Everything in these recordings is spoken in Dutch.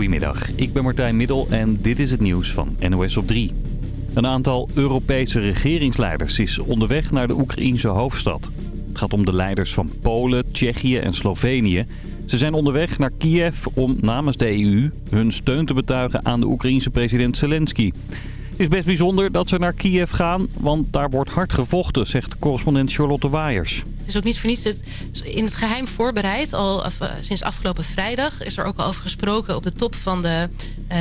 Goedemiddag, ik ben Martijn Middel en dit is het nieuws van NOS op 3. Een aantal Europese regeringsleiders is onderweg naar de Oekraïense hoofdstad. Het gaat om de leiders van Polen, Tsjechië en Slovenië. Ze zijn onderweg naar Kiev om namens de EU hun steun te betuigen aan de Oekraïense president Zelensky. Het is best bijzonder dat ze naar Kiev gaan, want daar wordt hard gevochten, zegt correspondent Charlotte Waaiers. Is ook niet voor niets het in het geheim voorbereid. Al af, sinds afgelopen vrijdag is er ook al over gesproken op de top van de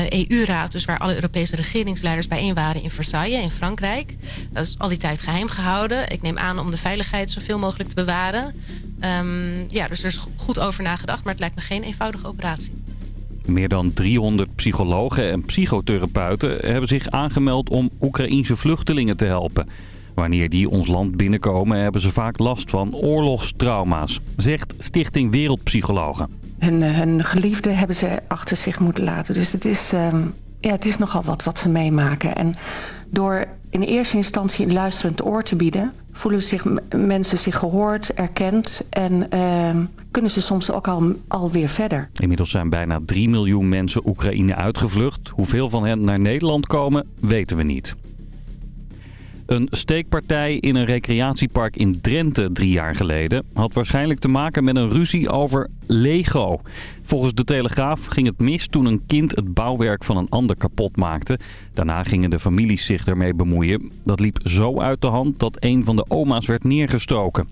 EU-raad. Dus waar alle Europese regeringsleiders bijeen waren in Versailles in Frankrijk. Dat is al die tijd geheim gehouden. Ik neem aan om de veiligheid zoveel mogelijk te bewaren. Um, ja, dus er is goed over nagedacht, maar het lijkt me geen eenvoudige operatie. Meer dan 300 psychologen en psychotherapeuten hebben zich aangemeld om Oekraïense vluchtelingen te helpen. Wanneer die ons land binnenkomen hebben ze vaak last van oorlogstrauma's, zegt Stichting Wereldpsychologen. Hun, hun geliefden hebben ze achter zich moeten laten. Dus het is, um, ja, het is nogal wat wat ze meemaken. En door in eerste instantie een luisterend oor te bieden... voelen zich, mensen zich gehoord, erkend en uh, kunnen ze soms ook al, alweer verder. Inmiddels zijn bijna 3 miljoen mensen Oekraïne uitgevlucht. Hoeveel van hen naar Nederland komen, weten we niet. Een steekpartij in een recreatiepark in Drenthe drie jaar geleden had waarschijnlijk te maken met een ruzie over Lego. Volgens de Telegraaf ging het mis toen een kind het bouwwerk van een ander kapot maakte. Daarna gingen de families zich ermee bemoeien. Dat liep zo uit de hand dat een van de oma's werd neergestoken.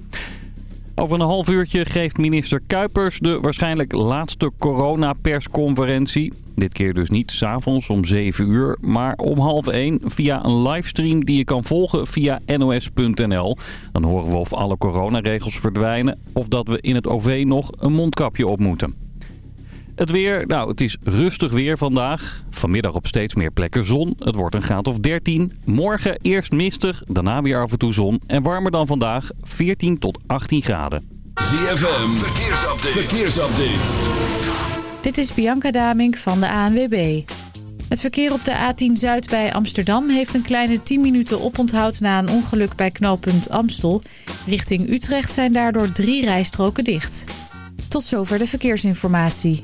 Over een half uurtje geeft minister Kuipers de waarschijnlijk laatste coronapersconferentie. Dit keer dus niet s'avonds om 7 uur, maar om half 1 via een livestream die je kan volgen via nos.nl. Dan horen we of alle coronaregels verdwijnen of dat we in het OV nog een mondkapje op moeten. Het weer, nou het is rustig weer vandaag. Vanmiddag op steeds meer plekken zon. Het wordt een graad of 13. Morgen eerst mistig, daarna weer af en toe zon. En warmer dan vandaag, 14 tot 18 graden. ZFM, verkeersupdate. verkeersupdate. Dit is Bianca Damink van de ANWB. Het verkeer op de A10 Zuid bij Amsterdam heeft een kleine 10 minuten oponthoud na een ongeluk bij knooppunt Amstel. Richting Utrecht zijn daardoor drie rijstroken dicht. Tot zover de verkeersinformatie.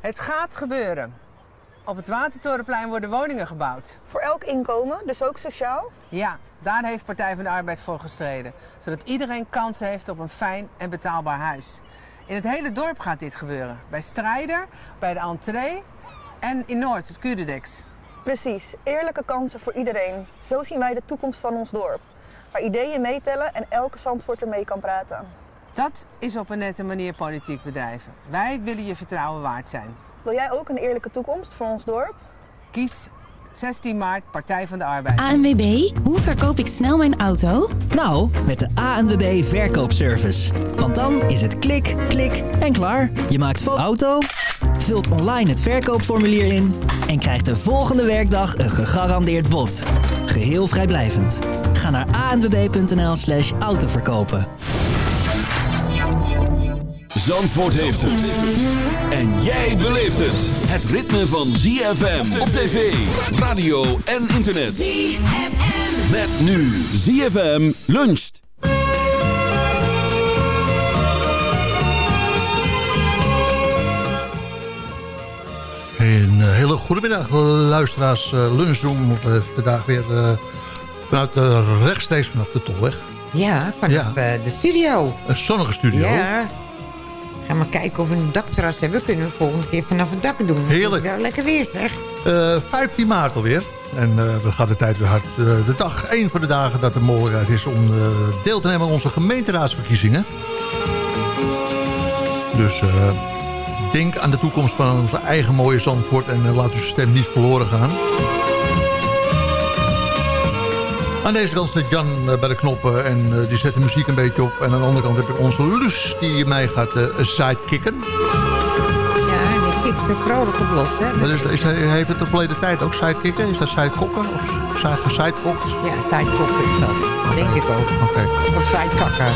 Het gaat gebeuren. Op het Watertorenplein worden woningen gebouwd. Voor elk inkomen, dus ook sociaal? Ja, daar heeft Partij van de Arbeid voor gestreden. Zodat iedereen kans heeft op een fijn en betaalbaar huis. In het hele dorp gaat dit gebeuren. Bij Strijder, bij de entree en in Noord, het Curedex. Precies, eerlijke kansen voor iedereen. Zo zien wij de toekomst van ons dorp. Waar ideeën meetellen en elke zandvoort mee kan praten. Dat is op een nette manier politiek bedrijven. Wij willen je vertrouwen waard zijn. Wil jij ook een eerlijke toekomst voor ons dorp? Kies 16 maart Partij van de Arbeid. ANWB, hoe verkoop ik snel mijn auto? Nou, met de ANWB Verkoopservice. Want dan is het klik, klik en klaar. Je maakt van auto, vult online het verkoopformulier in... en krijgt de volgende werkdag een gegarandeerd bod. Geheel vrijblijvend. Ga naar anwb.nl slash autoverkopen. Zandvoort heeft het. En jij beleeft het. Het ritme van ZFM op tv, radio en internet. ZFM. Met nu ZFM luncht. Een hele goede middag, luisteraars. Lunchroom uh, vandaag weer vanuit rechtstreeks vanaf de Tolweg. Ja, vanaf ja. de studio. Een zonnige studio. Ja. Ga maar kijken of we een dakterras hebben. Kunnen we volgende keer vanaf het dak doen. Heerlijk. wel lekker weer, zeg. Uh, 15 maart alweer. En uh, we gaan de tijd weer hard. Uh, de dag, één van de dagen dat de mogelijkheid is om deel te nemen aan onze gemeenteraadsverkiezingen. Dus denk aan de toekomst van onze eigen mooie Zandvoort. En laat uw stem niet verloren gaan. Aan deze kant zit Jan bij de knoppen en uh, die zet de muziek een beetje op. En aan de andere kant heb ik onze Lus die mij gaat uh, sidekicken. Ja, die kikt vrolijk op los, hè. Maar is, is, heeft het de verleden tijd ook sidekicken? Is dat sidekokken of gesidekockt? Ja, sidekokken is dat. Denk ik ook. Oké. Okay. Of sidekakken.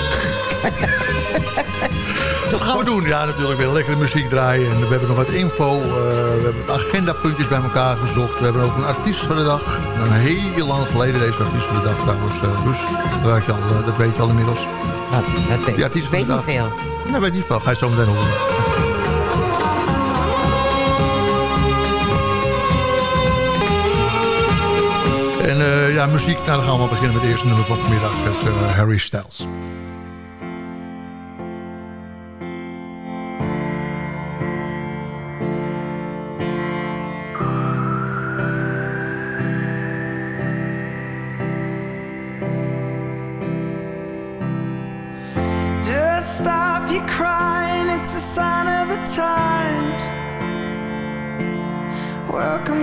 dat gaan we doen. Ja, natuurlijk weer lekkere muziek draaien. En we hebben nog wat info. Eh, we hebben agendapuntjes bij elkaar gezocht. We hebben ook een artiest van de dag. Een heel lang geleden deze artiest van de dag dus dat, was al, eh, dat weet je al inmiddels. Wat? Dat weet, artiest weet niet veel. Nee, weet niet veel. Ga je zo meteen horen. En ja, muziek. Nou, dan gaan we beginnen met het eerste nummer van vanmiddag. Dat is Harry Styles.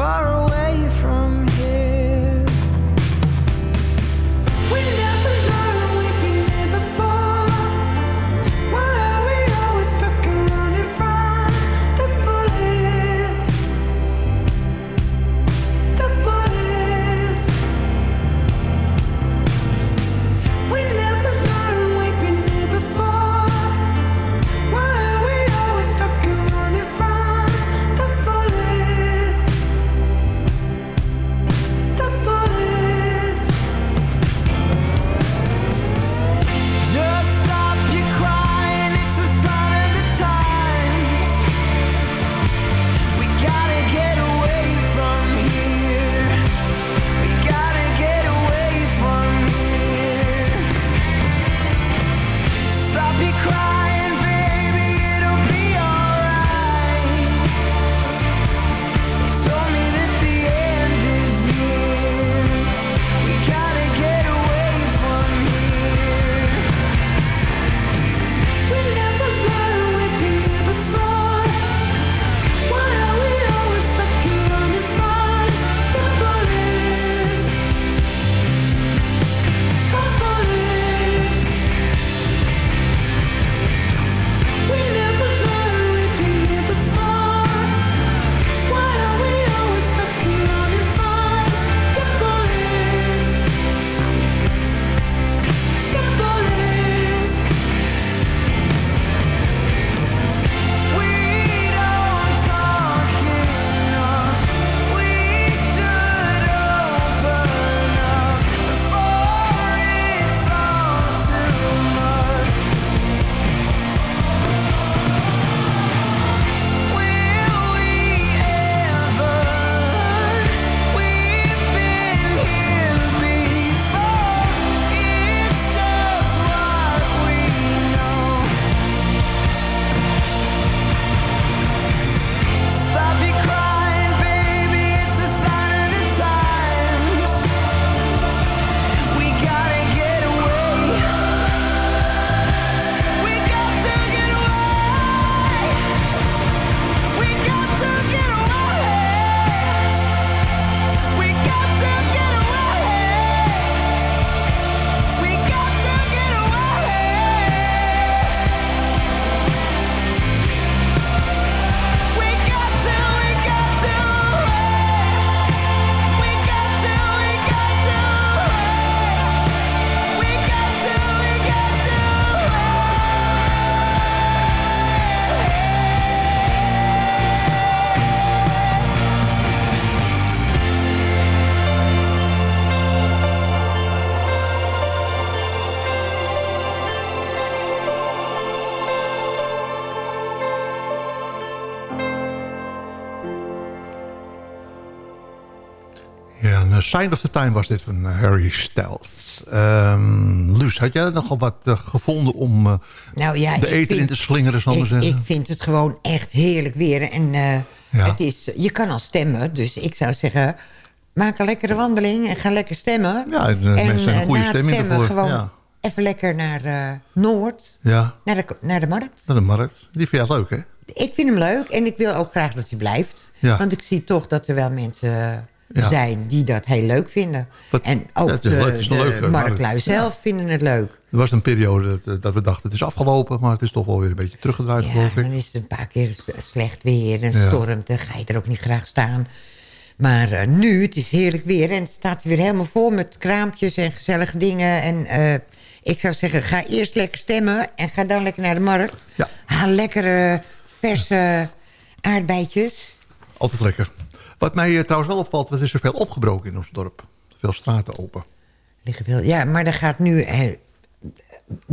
far away Sign of the Time was dit van eh, Harry Styles. Ehm Luus, had jij nogal wat eh, gevonden om eh, Nou ja, de eten vind- in te slingeren, zal ik ik, zeggen? ik vind het gewoon echt heerlijk weer. En Ja. het is, je kan al stemmen, dus ik zou zeggen... maak een lekkere wandeling en ga lekker stemmen. Ja, de mensen hebben een goede stemming stemmen ervoor, gewoon ja. even lekker naar Noord, Ja, naar de, naar de markt. naar de markt. Die vind jij leuk, hè? Ik vind hem leuk en ik wil ook graag dat hij blijft. Ja. Want ik zie toch dat er wel mensen Ja. zijn die dat heel leuk vinden. en ook Ja, de, leuk, de zelf vinden het leuk. Er was een periode dat, dat we dachten het is afgelopen, maar het is toch wel weer een beetje teruggedraaid, Ja, geloof ik. dan is het een paar keer slecht weer en stormt. Dan ga je er ook niet graag staan. Maar eh, nu, het is heerlijk weer. En het staat weer helemaal vol met kraampjes en gezellige dingen. En eh, ik zou zeggen, ga eerst lekker stemmen. En ga dan lekker naar de markt. Haal lekkere, verse aardbeidjes. Altijd lekker. Wat mij trouwens wel opvalt, er is er veel opgebroken in ons dorp. Veel straten open. Liggen veel. Ja, maar er gaat nu... eh,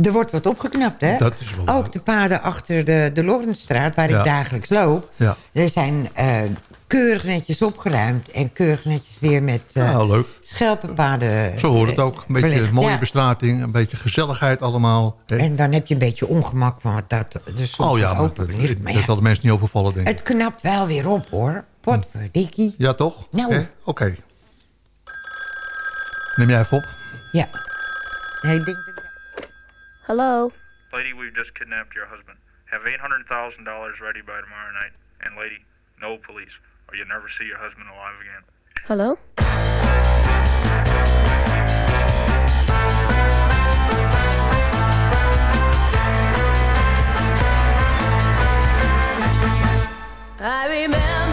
er wordt wat opgeknapt, hè? Dat is wel Ook de paden achter de, de Lorentstraat, waar Ja. ik dagelijks loop... Ja. Er zijn eh, keurig netjes opgeruimd. En keurig netjes weer met Ja, leuk. schelpenpaden. Zo hoort het ook. Een beetje belegd. mooie Ja. bestrating, een beetje gezelligheid allemaal. hè? En dan heb je een beetje ongemak van wat dat soms oh ja, wat open dat, ligt. Maar dat ja, zal de mensen niet overvallen, denk ik. het knapt wel weer op, hoor. Potverdikkie. Ja, toch? Nou. Hè? Oké. Neem jij even op. Ja. Nee, ik. Hello? Lady, we've just kidnapped your husband. Have $800,000 ready by tomorrow night. And lady, no police, or you'll never see your husband alive again. Hello? I remember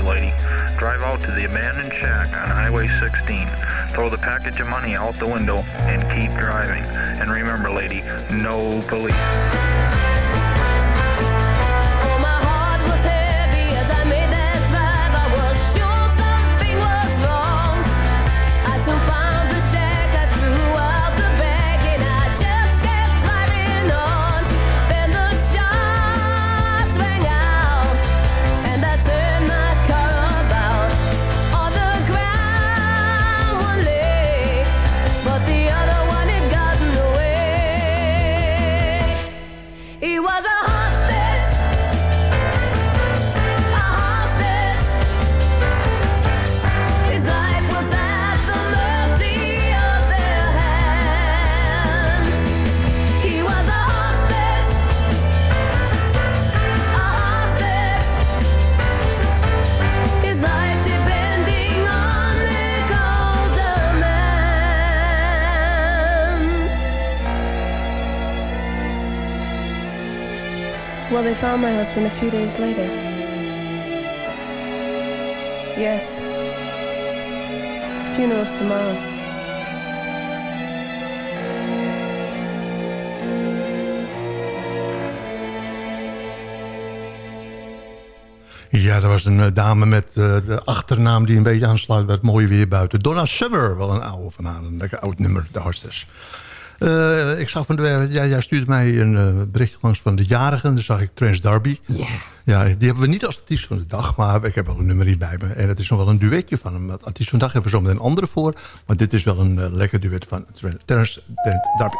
lady. Drive out to the abandoned shack on Highway 16. Throw the package of money out the window and keep driving. And remember, lady, no police. Well, they found my husband a few days later. Yes. The funeral's tomorrow. Ja, dat was een eh, dame met eh, de achternaam die een beetje aansluit bij het mooie weer buiten. Donna Summer, wel een oude van haar. Een lekker oud nummer, de hostess. Eh, ik zag van de, ja, jij stuurde mij een eh, bericht langs van de jarigen. Dan zag ik Trans Darby. Ja. Ja, die hebben we niet als artiest van de dag, maar ik heb wel een nummer hier bij me. En het is nog wel een duetje van hem. Het artiest van de dag hebben we zo meteen een andere voor. Maar dit is wel een eh, lekker duet van Trans Darby.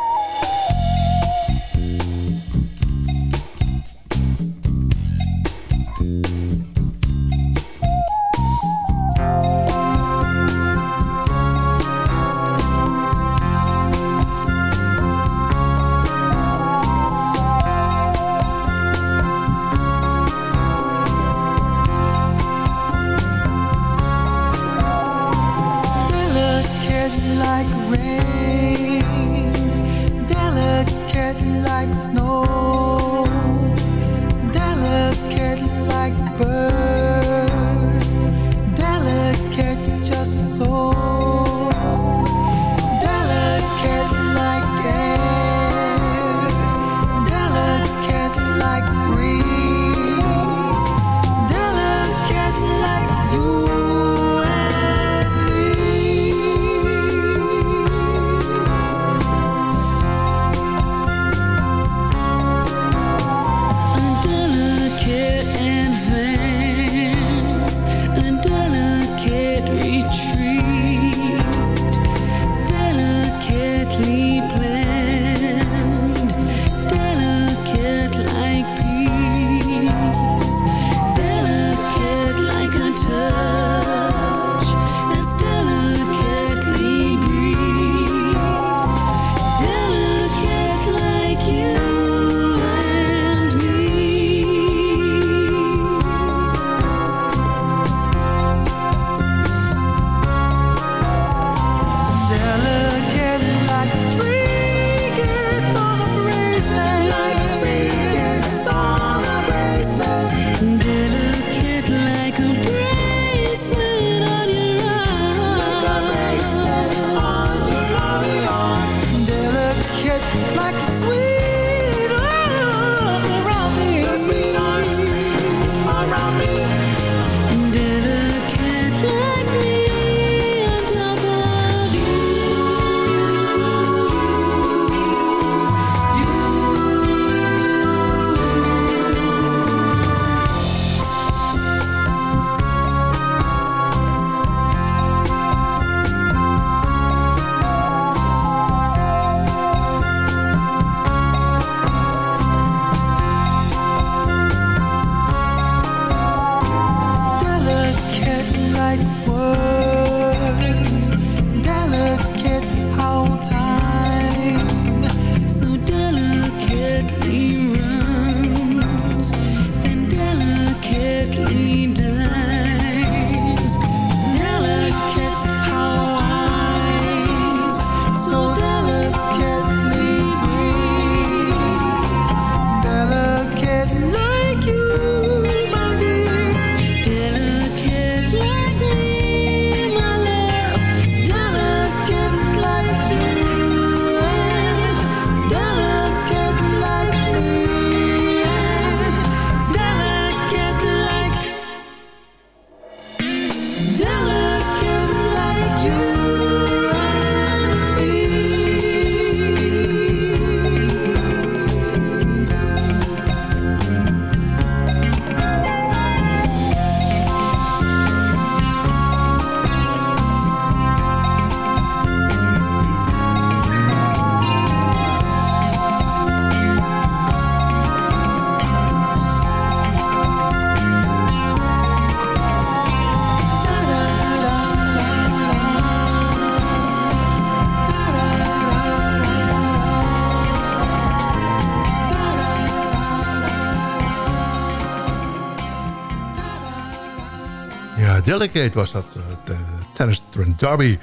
Delicate was dat. eh, Tennis Trent Derby.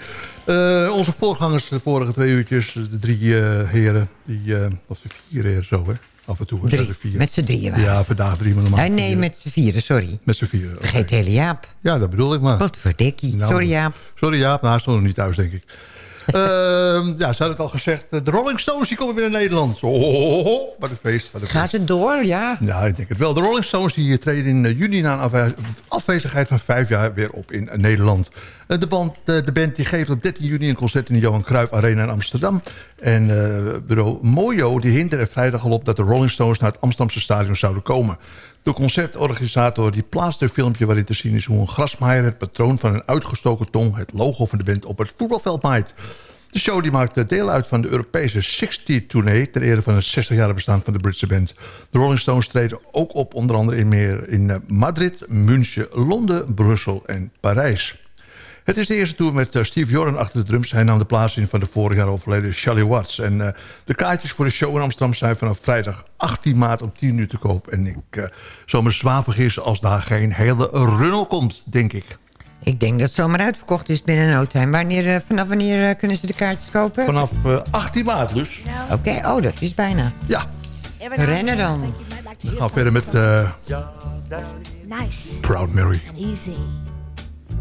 Eh, onze voorgangers de vorige twee uurtjes, de drie eh, heren, die, of de vier heren zo, hè. Af en toe. Drie. er vier. Met z'n drieën waren Ja, vandaag drie, maar normaal nee, met z'n vieren, sorry. Met z'n vieren. oké. Vergeet hele Jaap. Ja, dat bedoel ik maar. Wat verdikkie. Nou, sorry Jaap. Sorry Jaap, nou, hij stond nog niet thuis, denk ik. Ehm, ja, ze hadden het al gezegd. eh, De Rolling Stones die komen weer in Nederland. Oh, wat een feest. Wat een Gaat het door, ja? Ja, ik denk het wel. De Rolling Stones die treden in eh, juni na een afwe- afwezigheid van vijf jaar weer op in eh, Nederland. Eh, De band, eh, de band die geeft op 13 juni een concert in de Johan Cruijff Arena in Amsterdam. En eh, bureau Mojo die hint er vrijdag al op dat de Rolling Stones naar het Amsterdamse stadion zouden komen. De concertorganisator die plaatste een filmpje waarin te zien is hoe een grasmaaier het patroon van een uitgestoken tong, het logo van de band, op het voetbalveld maait. De show die maakt deel uit van de Europese 60-tournee... ter ere van het 60-jarige bestaan van de Britse band. De Rolling Stones treden ook op onder andere in, meer in eh, Madrid, München, Londen, Brussel en Parijs. Het is de eerste tour met eh, Steve Jordan achter de drums. Hij nam de plaats in van de vorig jaar overleden Charlie Watts. En eh, de kaartjes voor de show in Amsterdam zijn vanaf vrijdag 18 maart om 10 uur te koop. En ik uh, zou me zwaar vergissen als daar geen hele runnel komt, denk ik. Ik denk dat het zomaar uitverkocht is binnen no time. Wanneer, vanaf wanneer kunnen ze de kaartjes kopen? Vanaf uh, 18 maart dus. Oké, okay. oh, dat is bijna. Ja. Rennen dan. We gaan verder met... Uh, nice. Proud Mary. And easy.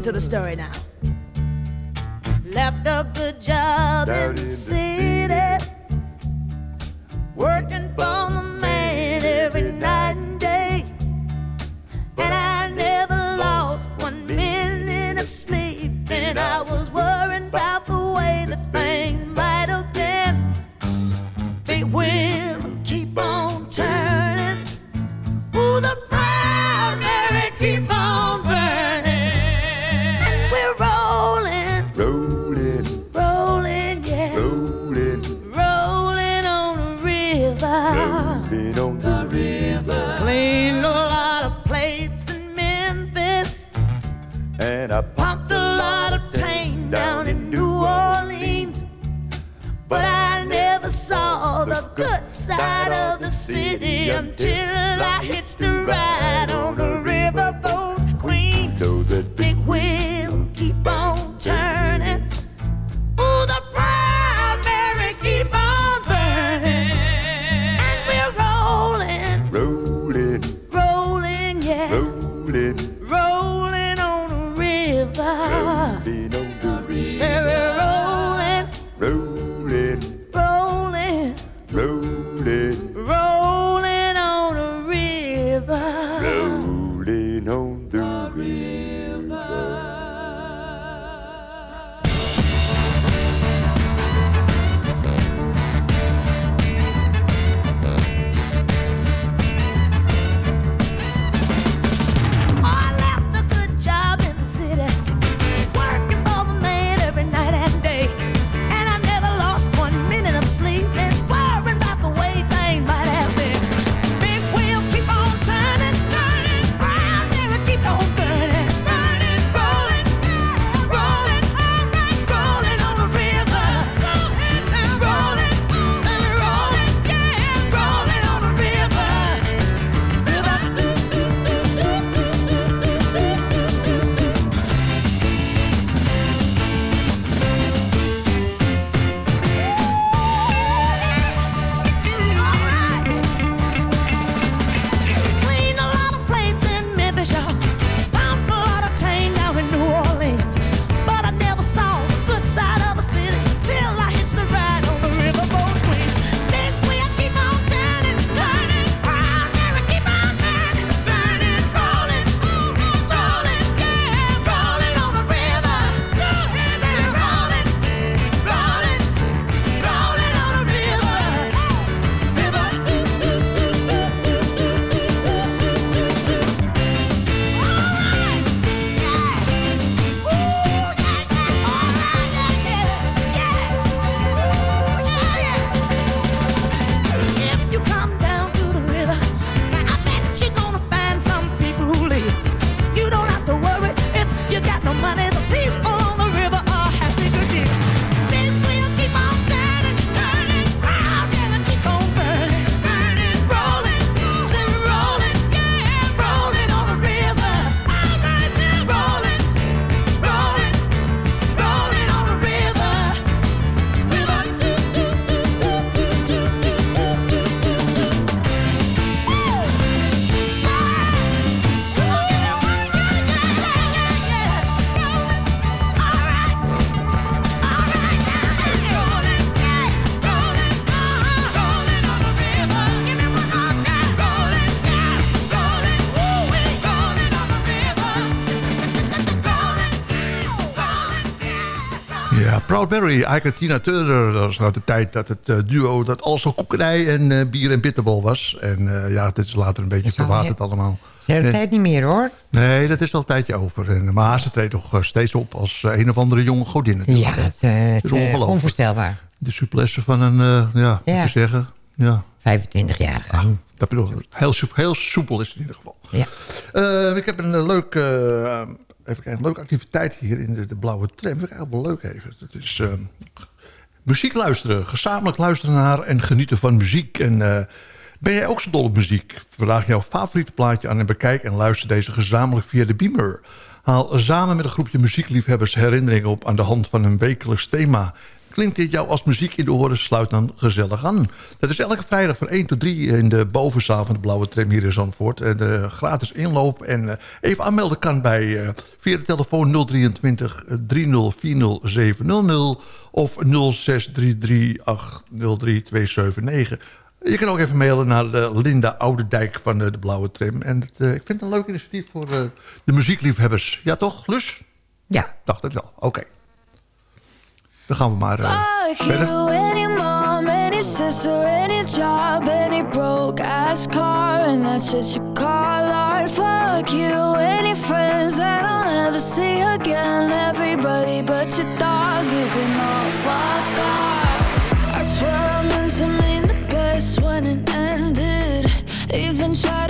Listen to the story now. Left a good job in the city, until I hitched the ride on the riverboat queen. know that Big wheel keep on turning. Ooh, the proud Mary keep on burning. And we're rolling, rolling, rolling, yeah. rolling, Rolling on the river. Proud Mary, en Tina Turner. Dat was uit de tijd dat het eh, duo dat alles al koekerij en eh, bier en bitterbal was. En eh, ja, het is later een beetje verwaterd allemaal. De hele Nee. tijd niet meer hoor. Nee, dat is al een tijdje over. En, maar ze treedt nog steeds op als een of andere jonge godin. natuurlijk. Ja, het, het, is ongelooflijk. onvoorstelbaar. De souplesse van een, ja, Ja. moet je zeggen. Ja. 25-jarige. Dat bedoel ik. Heel, heel soepel is het in ieder geval. Ja. Ik heb een leuk, even een leuke activiteit hier in de, de Blauwe Tram. Vind ik wel leuk even. Dat is eh, muziek luisteren. Gezamenlijk luisteren naar en genieten van muziek. En eh, ben jij ook zo dol op muziek? Vraag jouw favoriete plaatje aan en bekijk en luister deze gezamenlijk via de Beamer. Haal samen met een groepje muziekliefhebbers herinneringen op aan de hand van een wekelijks thema. Klinkt dit jou als muziek in de oren? Sluit dan gezellig aan. Dat is elke vrijdag van 1 tot 3 in de bovenzaal van de Blauwe Tram hier in Zandvoort. En eh, gratis inloop. En eh, even aanmelden kan bij, eh, via de telefoon 023 3040 700 of 0633 803 279. Je kan ook even mailen naar de Linda Oudendijk van de, de Blauwe Tram. En het, ik vind het een leuk initiatief voor de muziekliefhebbers. Ja toch, Lus? Ja. Dacht het wel. Oké. Dan gaan we maar eh, Fuck verder. you, any mom, any sister, any job, any broke ass car, and that shit you call art. Fuck you, any friends that I'll never see again. Everybody but your dog, you can all fuck off. I swear I meant to mean the best when it ended. Even tried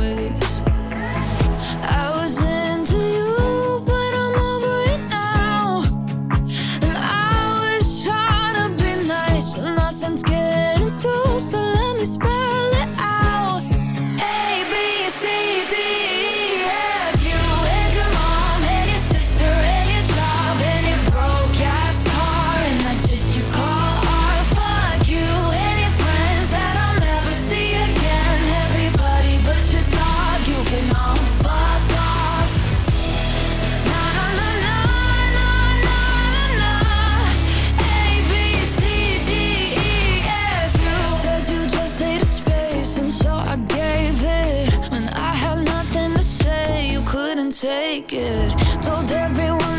Take it. Told everyone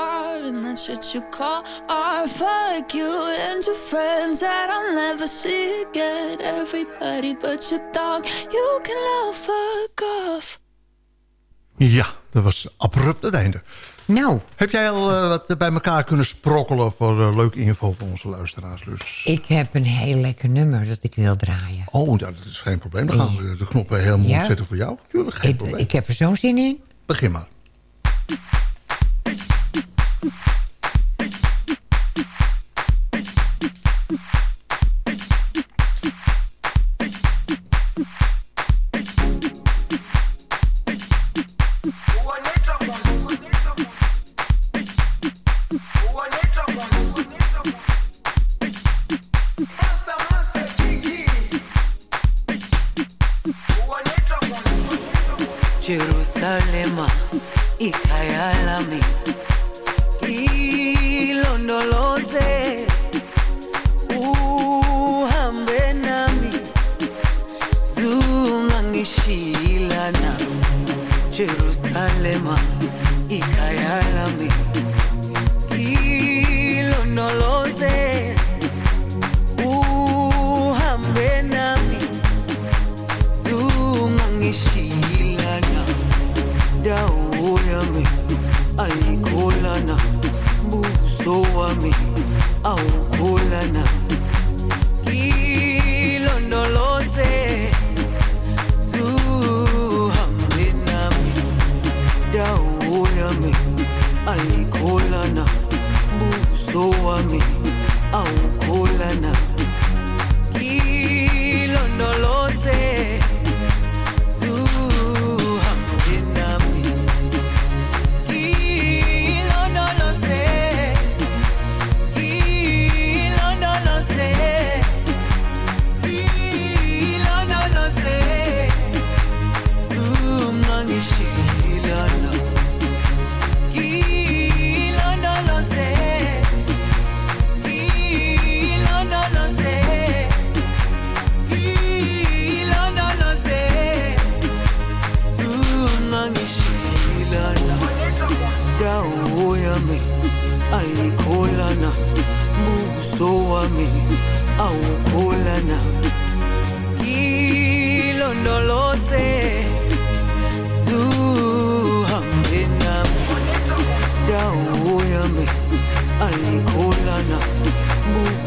car and that's what you call art. Fuck you and your friends that I'll never see again. Everybody but your dog, you can all fuck off. Ja, dat was abrupt het einde. Nou. Heb jij al eh, wat bij elkaar kunnen sprokkelen voor eh, leuke info voor onze luisteraars? Dus. Ik heb een heel lekker nummer dat ik wil draaien. Oh, ja, dat is geen probleem. Dan gaan we de knoppen helemaal Ja. zetten voor jou. Tuurlijk, geen Ik, probleem. ik heb er zo'n zin in. Begin maar. Jerusalem, ikayalami ilondoloze uhambe nami. Zungangishilana Jerusalema.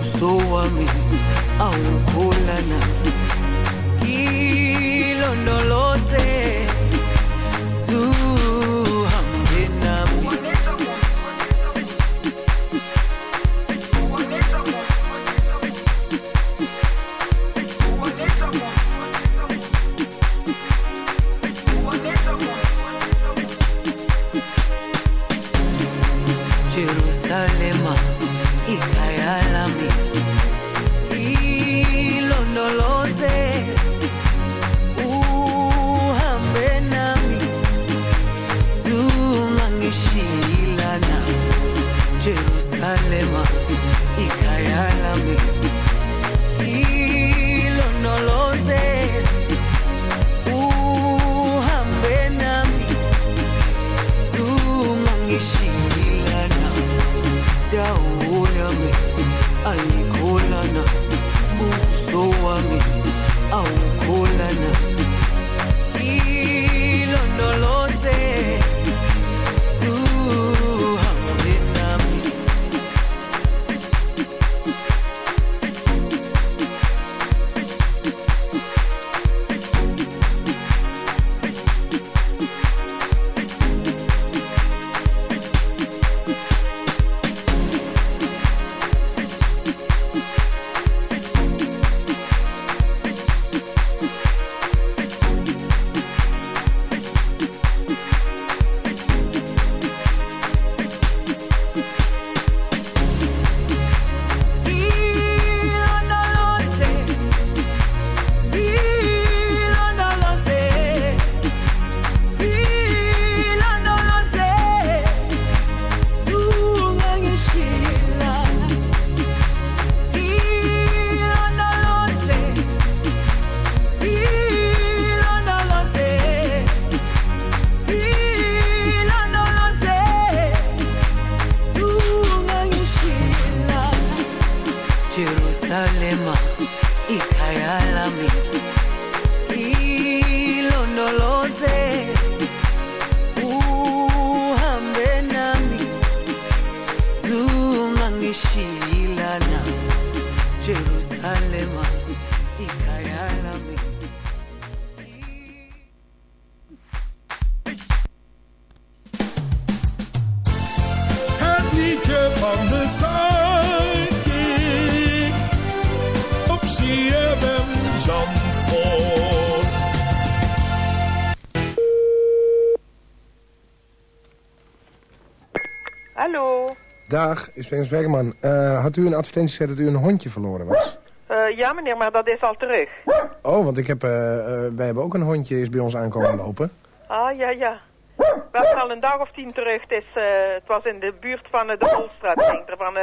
uso wami au kulana kilondolo Bergman. Eh, had u een advertentie gezet dat u een hondje verloren was? Eh, ja meneer, maar dat is al terug. Oh, want ik heb, eh, wij hebben ook een hondje is bij ons aankomen lopen. Ah, ja, ja. We hebben al een dag of tien terug. Het, is, het was in de buurt van de Holstraat, denk ik. Van,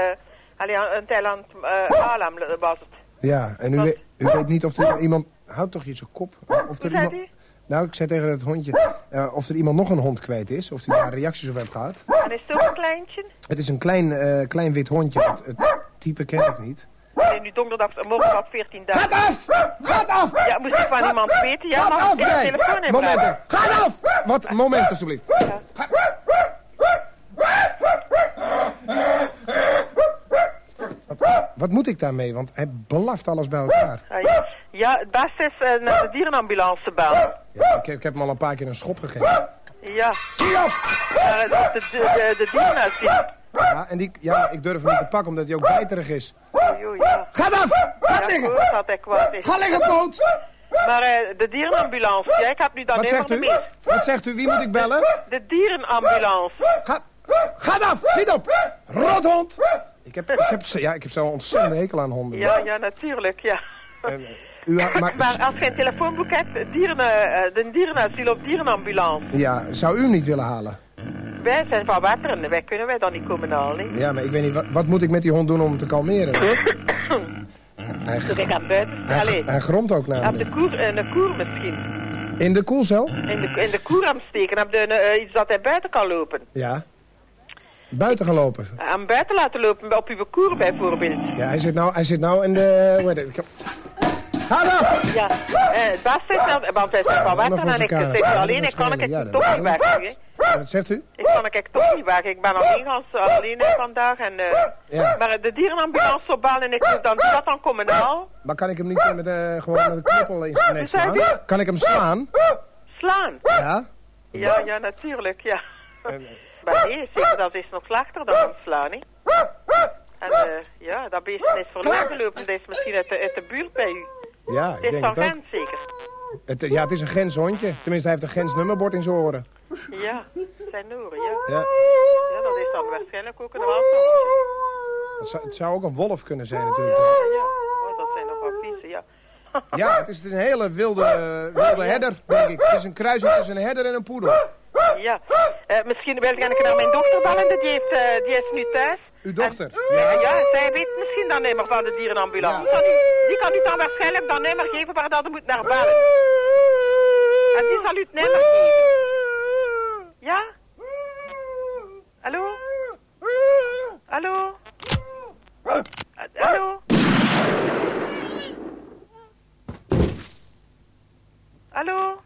een Thailand, Alam was het. Ja, en u, weet, u weet niet of er iemand... Houd toch je zijn kop. Of er iemand, Nou, ik zei tegen het hondje eh, of er iemand nog een hond kwijt is. Of hij daar reacties op heeft gehad. En is het ook een kleintje? Het is een klein, eh, klein wit hondje. Het, het type ken ik niet. Nee, nu donderdag, morgen had 14 dagen. Gaat af! Gaat af! Ja, moest ik van iemand weten? Ja, mag af, jij! telefoon Momenten! Gaat af! Wat? Moment, alsjeblieft. Wat, wat moet ik daarmee? Want hij blaft alles bij elkaar. Ja, het beste is eh, naar de dierenambulance bellen. Ja, ik, heb, ik heb hem al een paar keer een schop gegeven. Ja. Maar dat is de, de, de. Ja, en die, ja, ik durf hem niet te pakken omdat hij ook bijterig is. Oei, ja. Gaat af! Ja, liggen! Ga liggen, poot! Maar eh, de dierenambulance, ja, ik heb nu dan Wat zegt u? Wat zegt u? Wie moet ik bellen? De dierenambulance. Ga, gaat af! Niet op! Rothond! Ik heb, ik heb, ja, ik heb zo'n ontzettende hekel aan honden. Ja, ja, natuurlijk, ja. U, maar, Maar als je een telefoonboek hebt, dieren, eh, de dierenarts die loopt dierenambulance. ja, zou u hem niet willen halen? Wij zijn van Wetteren, wij kunnen wij dan niet komen halen. Ja, maar ik weet niet, wat, wat moet ik met die hond doen om hem te kalmeren? Hij, Dus ik buiten. hij, hij gromt ook naar op me. de koer, de misschien. In de koelcel? In de, in de koer aan steken, heb je eh, iets dat hij buiten kan lopen. Ja. Buiten gaan lopen. Aan buiten laten lopen, op uw koer bijvoorbeeld. Ja, hij zit nou, hij zit nou in de... Hoe heet het? Ga af! Ja, eh, het beste is dat, want wij zijn van Wetteren en ik zit alleen, ik kan ik dat toch niet weg. Wat zegt u? Ik kan ik toch niet weg. Ik ben alleen gans alleen vandaag. En, eh, Ja. Maar de dierenambulance opbellen en ik moet dan doe dat dan kommunaal. Maar kan ik hem niet met, eh, gewoon met een knuppel in zijn nek slaan? Kan ik hem slaan? Slaan. Ja? Ja, ja, natuurlijk, ja. Maar nee, zeker, dat is nog slechter dan een slaan, hè. En eh, ja, dat beest is verloren gelopen. Dat is misschien uit de, uit de buurt bij u. Ja, Het ik is denk het zeker. Het, ja, het is een Gens hondje. Tenminste, hij heeft een Gens nummerbord in zijn oren. Ja, zijn oren, ja. Ja. Ja, dat is dan waarschijnlijk ook een walshondje. Het zou, het zou ook een wolf kunnen zijn natuurlijk. Ja, oh, dat zijn nog wel vieze, ja. Ja, het is, het is een hele wilde, wilde herder, denk ik. Het is een kruising tussen een herder en een poedel. Ja, Eh, misschien wil ik naar mijn dochter bellen, die, heeft, eh, die is nu thuis. Uw dochter? Ja, ja, zij weet misschien dan nummer van de dierenambulance. Die, kan u, die kan u dan waarschijnlijk dat nummer geven waar dat moet naar bellen. En die zal u het nummer geven. Ja? Hallo? Hallo? Eh, Hallo? Hallo?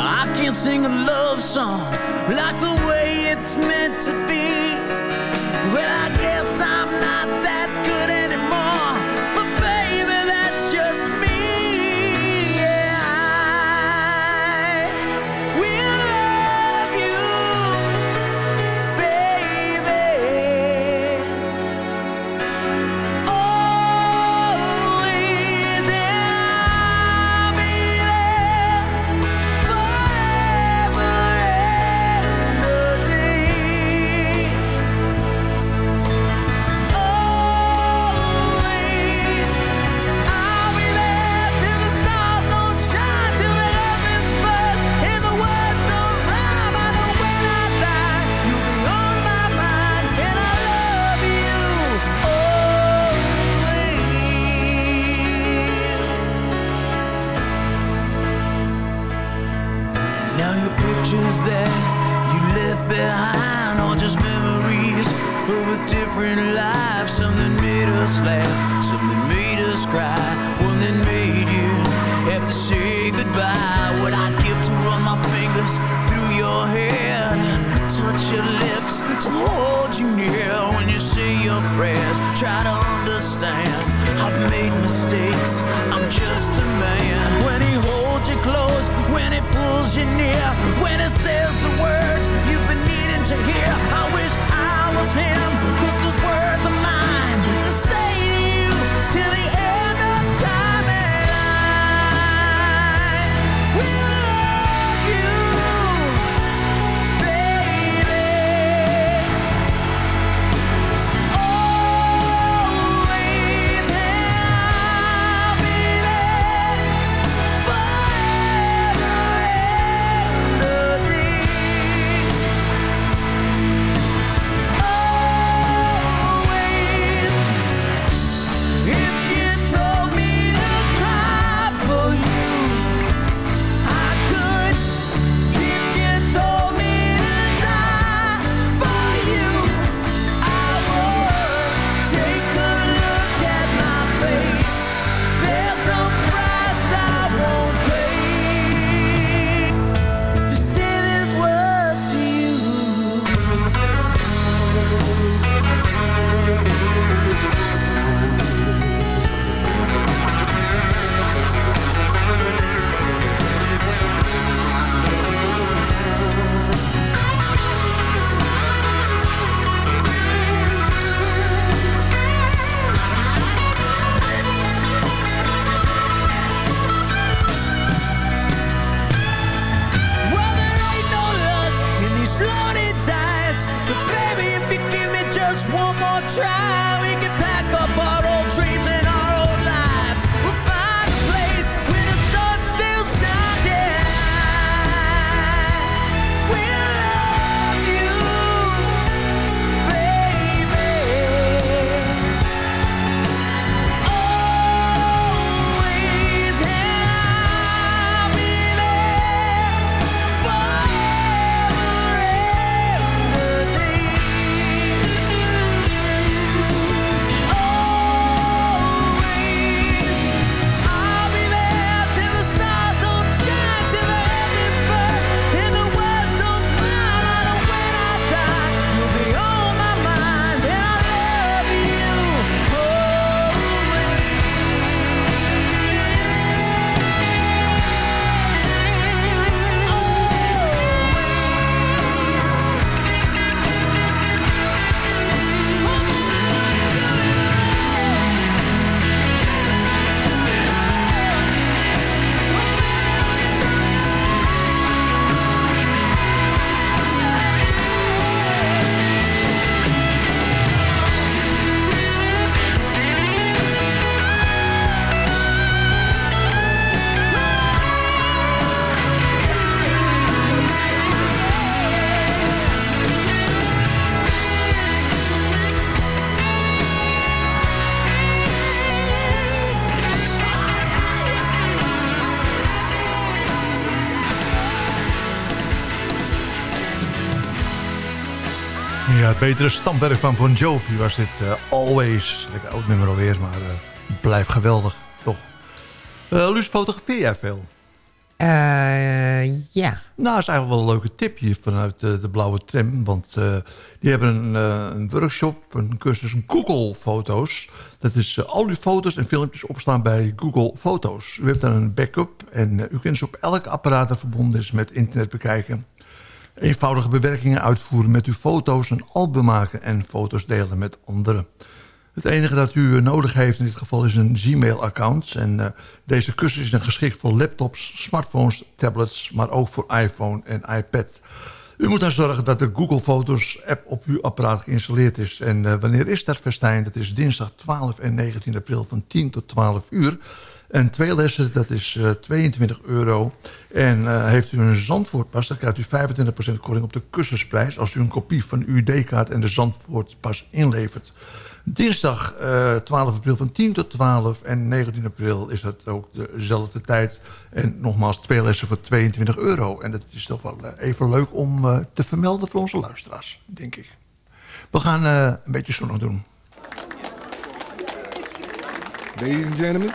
I can't sing a love song like the way it's meant to be. Well, I betere stamwerk van Bon Jovi was dit eh, Always. Lekker oud nummer alweer, maar eh blijft geweldig, toch? Eh Luus, fotografeer jij veel? Eh, ja. Nou, dat is eigenlijk wel een leuke tipje vanuit eh, de Blauwe Tram. Want die hebben een, een workshop, een cursus Google Foto's. Dat is al uw foto's en filmpjes opslaan bij Google Foto's. U heeft dan een backup en u kunt ze op elk apparaat dat verbonden is met internet bekijken. Eenvoudige bewerkingen uitvoeren met uw foto's, een album maken en foto's delen met anderen. Het enige dat u eh, nodig heeft in dit geval is een Gmail-account. En eh, deze cursus is geschikt voor laptops, smartphones, tablets, maar ook voor iPhone en iPad. U moet dan zorgen dat de Google Foto's app op uw apparaat geïnstalleerd is. En eh, wanneer is dat festijn? Dat is dinsdag 12 en 19 april van 10 tot 12 uur. En twee lessen, dat is eh, 22 euro. En eh, heeft u een Zandvoortpas, dan krijgt u 25% korting op de cursusprijs... als u een kopie van uw ID-kaart en de Zandvoortpas inlevert. Dinsdag eh, 12 april van 10 tot 12 en 19 april is dat ook dezelfde tijd. En nogmaals twee lessen voor 22 euro. En dat is toch wel eh, even leuk om eh, te vermelden voor onze luisteraars, denk ik. We gaan eh, een beetje zonnig doen. Ladies and gentlemen,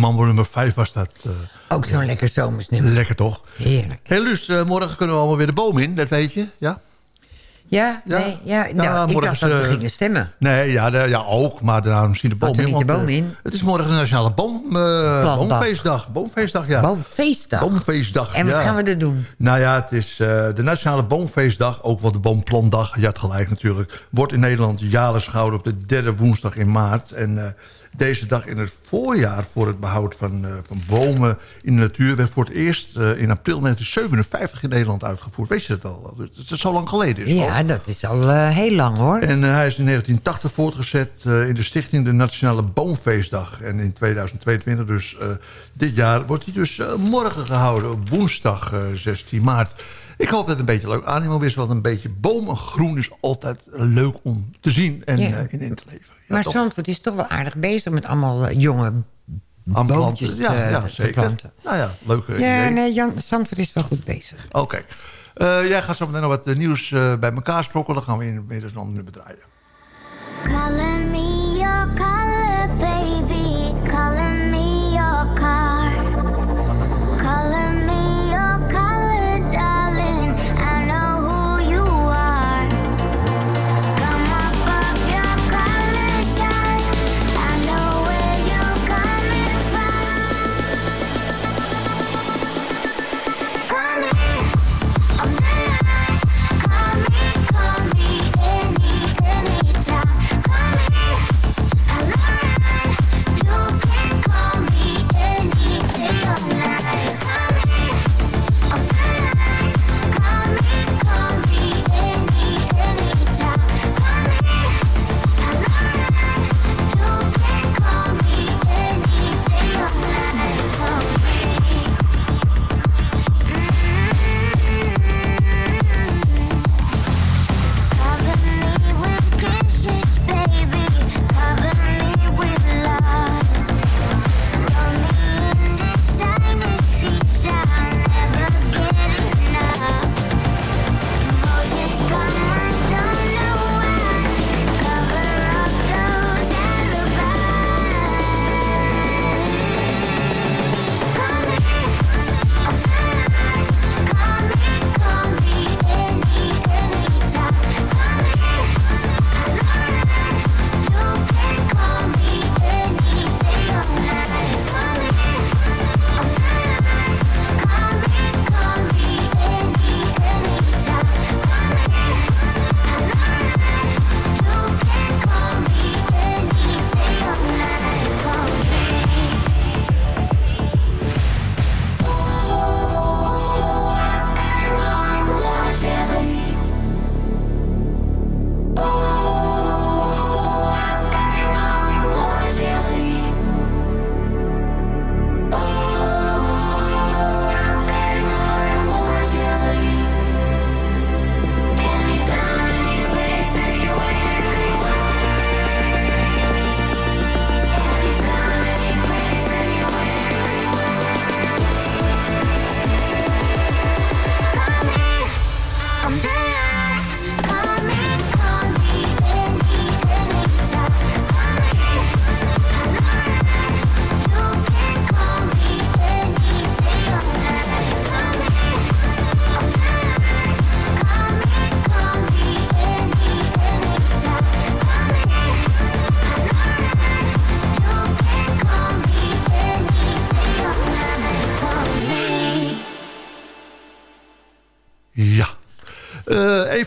Mambo nummer 5 was dat. eh. Ook zo'n lekker zomersnummer. Lekker toch? Heerlijk. Hé Luus, eh, morgen kunnen we allemaal weer de boom in, dat weet je. Ja? Ja, nee, ja, nou, ik morgen dacht is, dat we eh, gingen stemmen. Nee, ja, de- ja ook, maar daarna misschien de boom in. niet de boom in? Het is morgen de Nationale boom. Boomfeestdag. Boomfeestdag, ja. Boomfeestdag? Boomfeestdag, En wat ja. gaan we er doen? Nou ja, het is de Nationale Boomfeestdag, ook wel de Boomplantdag, je had gelijk natuurlijk, wordt in Nederland jaarlijks gehouden op de derde woensdag in maart. En deze dag in het voorjaar voor het behoud van, eh, van bomen in de natuur werd voor het eerst eh, in april 1957 in Nederland uitgevoerd. Weet je dat al? Het is zo lang geleden. Is het al. Ja, dat is al eh, heel lang hoor. En hij is in 1980 voortgezet in de stichting de Nationale Boomfeestdag. En in 2022, dus dit jaar, wordt hij dus morgen gehouden. Op woensdag eh, 16 maart. Ik hoop dat het een beetje leuk animo is. Want een beetje bomengroen is altijd leuk om te zien en Ja. in, in te leven. Ja, maar toch? Zandvoort is toch wel aardig bezig met allemaal eh, jonge boontjes planten. Ja, te, ja, te zeker. planten. Nou ja, leuke Ja, idee. nee, Jan, Zandvoort is wel goed bezig. Oké. Eh, jij gaat zo meteen nog wat eh, nieuws eh, bij elkaar sprokkelen. Dan gaan we in inmiddels een ander nummer draaien.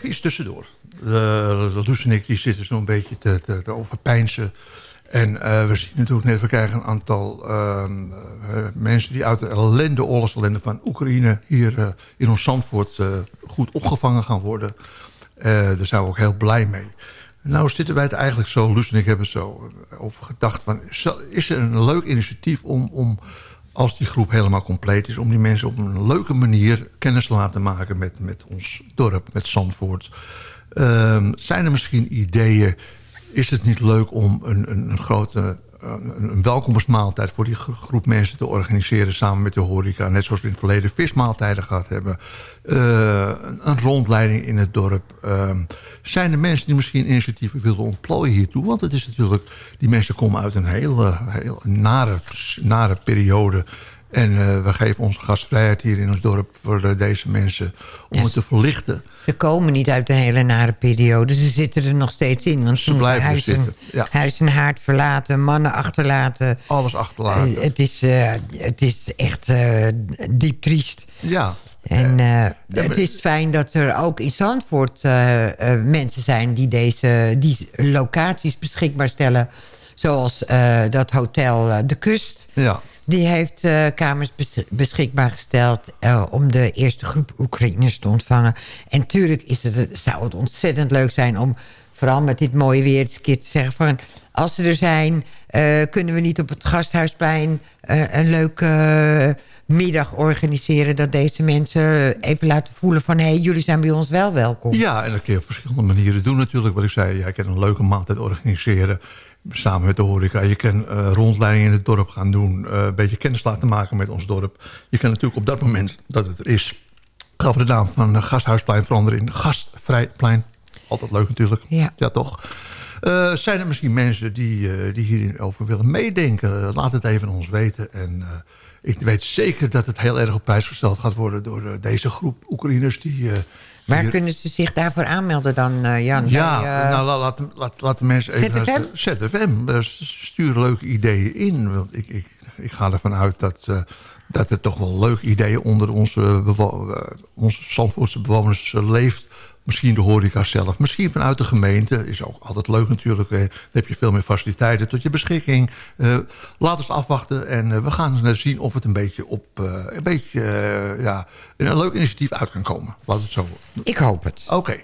Even iets tussendoor. Uh, Loes en ik die zitten zo'n beetje te, te, te overpijnsen. En eh, we zien natuurlijk net, we krijgen een aantal ehm, eh, mensen... die uit de ellende, oorlogsellende van Oekraïne... hier eh, in ons Zandvoort eh, goed opgevangen gaan worden. Eh, daar zijn we ook heel blij mee. Nou zitten wij het eigenlijk zo, Loes en ik hebben zo over gedacht... Van, is er een leuk initiatief om, om, als die groep helemaal compleet is... om die mensen op een leuke manier kennis te laten maken met, met ons dorp, met Zandvoort... Ehm, zijn er misschien ideeën? Is het niet leuk om een, een, een grote een, welkomstmaaltijd voor die gro- groep mensen te organiseren samen met de horeca? Net zoals we in het verleden vismaaltijden gehad hebben. Eh, een, rondleiding in het dorp. Ehm, zijn er mensen die misschien initiatieven willen ontplooien hiertoe? Want het is natuurlijk, die mensen komen uit een hele, heel nare, nare periode. En eh, we geven onze gastvrijheid hier in ons dorp voor eh, deze mensen om het te verlichten. Ze komen niet uit een hele nare periode. Ze zitten er nog steeds in. Want ze, blijven huis en, zitten, ja. huis en haard verlaten, mannen achterlaten. Alles achterlaten. Eh, het, is, het is echt diep triest. Ja. En het is fijn dat er ook in Zandvoort mensen zijn... die deze die locaties beschikbaar stellen. Zoals dat hotel De Kust. Ja. Die heeft eh, kamers bes- beschikbaar gesteld... eh, om de eerste groep Oekraïners te ontvangen. En tuurlijk is het, zou het ontzettend leuk zijn... om vooral met dit mooie weer eens te zeggen van... als ze er zijn, eh, kunnen we niet op het Gasthuisplein... een leuke middag organiseren... dat deze mensen even laten voelen van... hé, hey, jullie zijn bij ons wel welkom. Ja, en dat kun je op verschillende manieren doen natuurlijk. Wat ik zei, jij kan een leuke maaltijd organiseren samen met de horeca. Je kan eh rondleidingen in het dorp gaan doen. eh, een beetje kennis laten maken met ons dorp. Je kan natuurlijk op dat moment dat het er is... gaan we de naam van Gasthuisplein veranderen in Gastvrijplein. Altijd leuk natuurlijk. Ja, toch? Eh, zijn er misschien mensen die, die hierin over willen meedenken? Laat het even ons weten. En ik weet zeker dat het heel erg op prijs gesteld gaat worden... door deze groep Oekraïners die... Waar hier- kunnen ze zich daarvoor aanmelden dan, eh, Jan? ja, Bij, eh, nou, la- laat, laat, laat de mensen even... ZFM? ZFM, stuur leuke ideeën in. Want ik, ik, ik ga ervan uit dat, eh, dat er toch wel leuke ideeën onder onze, onze Zandvoortse bewoners leeft. Misschien de horeca zelf. Misschien vanuit de gemeente. Is ook altijd leuk natuurlijk. eh, Dan heb je veel meer faciliteiten tot je beschikking. Eh, laat ons afwachten. En eh, we gaan eens zien of het een beetje op... eh, een beetje, ja, een leuk initiatief uit kan komen. Laat het zo. Ik hoop het. Oké.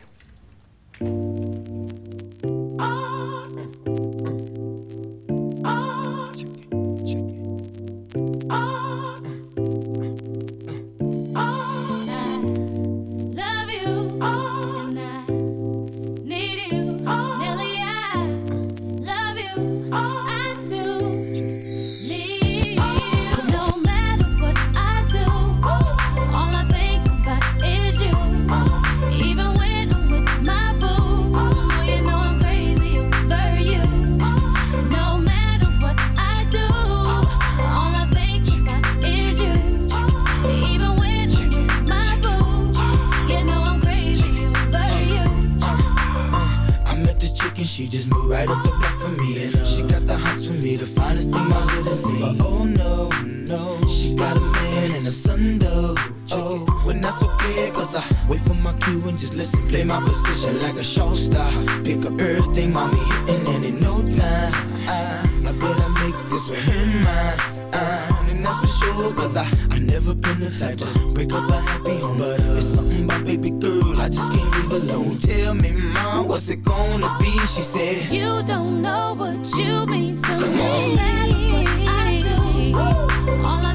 Right up the block from me. And she got the hots for me, the finest thing my hood has seen. But oh no, no, she got a man and a son though. Oh, well that's okay, cause I wait for my cue and just listen, play my position like a show star. Pick up everything, mommy hitting, and in no time, I, I better make this with him mine. And that's for sure, cause I, I never been the type to break up a happy home. But uh, it's something about baby girl, just can't leave alone. Tell me, mom, what's it gonna be? She said, You don't know what you mean to me. No matter what I do, all I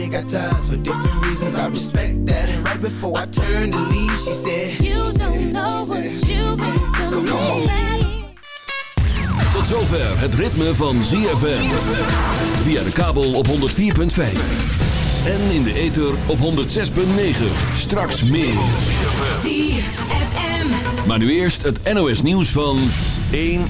ain't got ties for different reasons. I respect that. And right before I turned to leave, she said, You don't know what you've been to me. Tot zover het ritme van ZFM. Via de kabel op 104.5. En in de ether op 106.9. Straks meer. ZFM. Maar nu eerst het NOS nieuws van 1